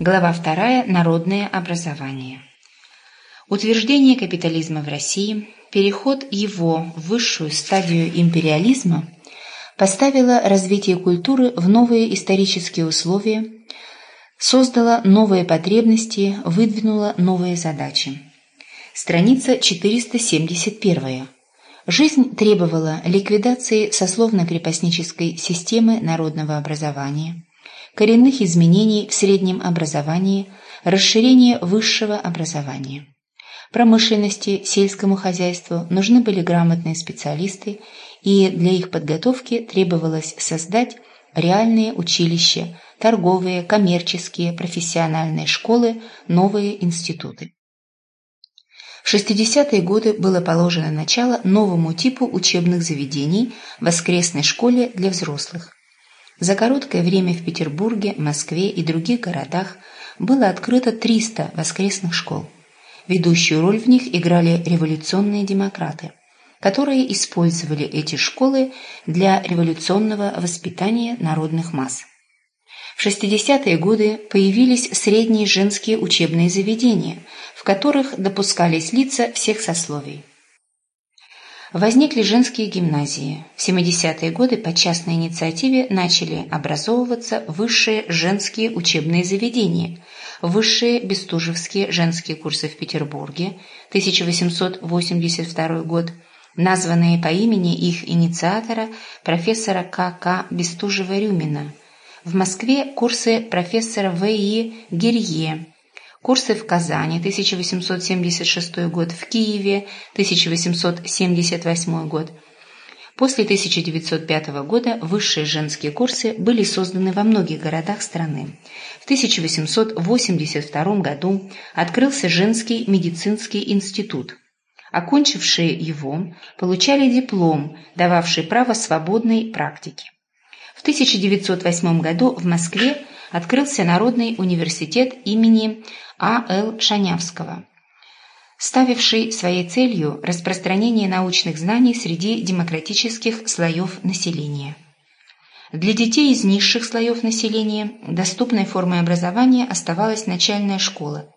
Глава 2. Народное образование. Утверждение капитализма в России, переход его в высшую стадию империализма поставило развитие культуры в новые исторические условия, создало новые потребности, выдвинуло новые задачи. Страница 471. Жизнь требовала ликвидации сословно-крепостнической системы народного образования, коренных изменений в среднем образовании, расширения высшего образования. Промышленности, сельскому хозяйству нужны были грамотные специалисты, и для их подготовки требовалось создать реальные училища, торговые, коммерческие, профессиональные школы, новые институты. В 60-е годы было положено начало новому типу учебных заведений – воскресной школе для взрослых. За короткое время в Петербурге, Москве и других городах было открыто 300 воскресных школ. Ведущую роль в них играли революционные демократы, которые использовали эти школы для революционного воспитания народных масс. В 60-е годы появились средние женские учебные заведения, в которых допускались лица всех сословий. Возникли женские гимназии. В 70-е годы по частной инициативе начали образовываться высшие женские учебные заведения, высшие бестужевские женские курсы в Петербурге, 1882 год, названные по имени их инициатора профессора К.К. Бестужева-Рюмина – в Москве курсы профессора В.И. Гирье, курсы в Казани 1876 год, в Киеве 1878 год. После 1905 года высшие женские курсы были созданы во многих городах страны. В 1882 году открылся женский медицинский институт. Окончившие его получали диплом, дававший право свободной практики. В 1908 году в Москве открылся Народный университет имени А. Л. Шанявского, ставивший своей целью распространение научных знаний среди демократических слоев населения. Для детей из низших слоев населения доступной формой образования оставалась начальная школа,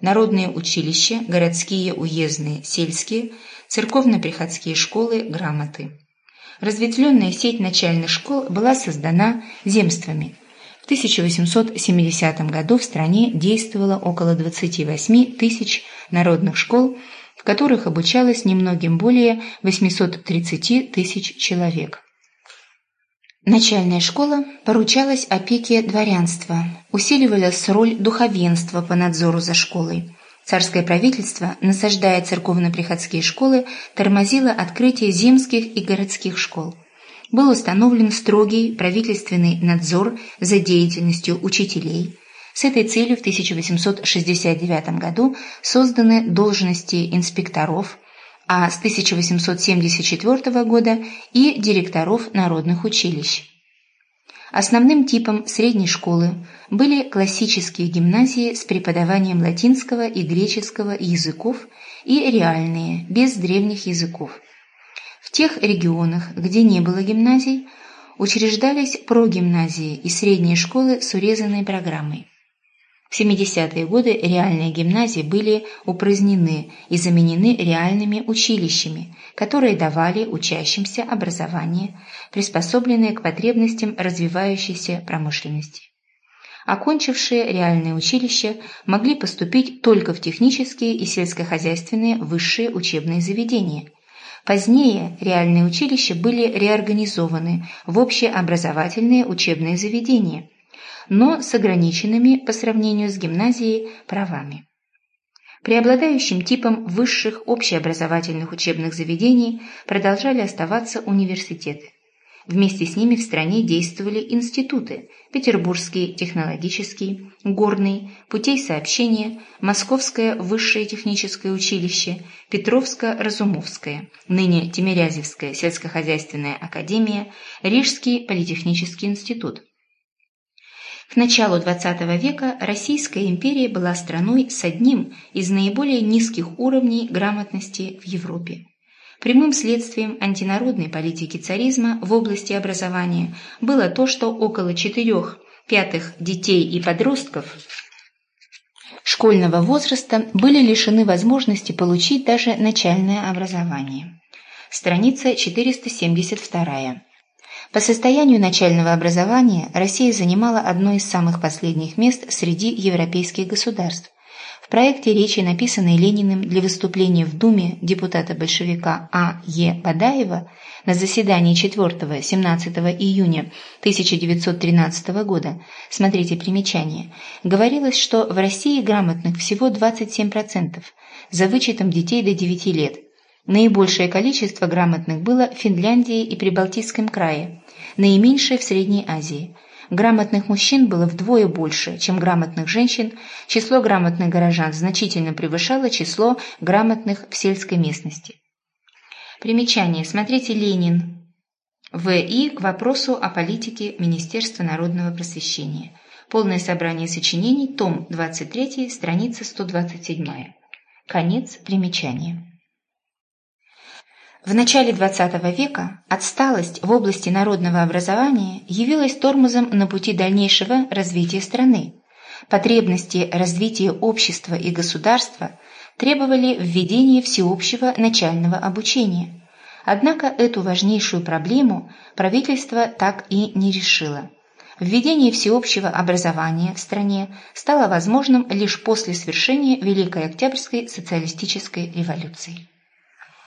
народные училища, городские, уездные, сельские, церковно-приходские школы, грамоты. Разветвленная сеть начальных школ была создана земствами. В 1870 году в стране действовало около 28 тысяч народных школ, в которых обучалось немногим более 830 тысяч человек. Начальная школа поручалась опеке дворянства, усиливалась роль духовенства по надзору за школой. Царское правительство, насаждая церковно-приходские школы, тормозило открытие земских и городских школ. Был установлен строгий правительственный надзор за деятельностью учителей. С этой целью в 1869 году созданы должности инспекторов, а с 1874 года и директоров народных училищ. Основным типом средней школы были классические гимназии с преподаванием латинского и греческого языков и реальные, без древних языков. В тех регионах, где не было гимназий, учреждались прогимназии и средние школы с урезанной программой. В 70-е годы реальные гимназии были упразднены и заменены реальными училищами, которые давали учащимся образование, приспособленное к потребностям развивающейся промышленности. Окончившие реальные училища могли поступить только в технические и сельскохозяйственные высшие учебные заведения. Позднее реальные училища были реорганизованы в общеобразовательные учебные заведения – но с ограниченными по сравнению с гимназией правами. Преобладающим типом высших общеобразовательных учебных заведений продолжали оставаться университеты. Вместе с ними в стране действовали институты – Петербургский технологический, Горный, Путей сообщения, Московское высшее техническое училище, Петровско-Разумовское, ныне Тимирязевская сельскохозяйственная академия, Рижский политехнический институт – к началу XX века Российская империя была страной с одним из наиболее низких уровней грамотности в Европе. Прямым следствием антинародной политики царизма в области образования было то, что около четырех пятых детей и подростков школьного возраста были лишены возможности получить даже начальное образование. Страница 472. По состоянию начального образования Россия занимала одно из самых последних мест среди европейских государств. В проекте речи, написанной Лениным для выступления в Думе депутата-большевика А. Е. Бадаева на заседании 4-17 июня 1913 года, смотрите примечание, говорилось, что в России грамотных всего 27%, за вычетом детей до 9 лет. Наибольшее количество грамотных было в Финляндии и Прибалтийском крае, наименьшее в Средней Азии – Грамотных мужчин было вдвое больше, чем грамотных женщин, число грамотных горожан значительно превышало число грамотных в сельской местности. Примечание. Смотрите Ленин. В.И. к вопросу о политике Министерства народного просвещения. Полное собрание сочинений, том 23, страница 127. Конец примечания. В начале XX века отсталость в области народного образования явилась тормозом на пути дальнейшего развития страны. Потребности развития общества и государства требовали введения всеобщего начального обучения. Однако эту важнейшую проблему правительство так и не решило. Введение всеобщего образования в стране стало возможным лишь после свершения Великой Октябрьской социалистической революции.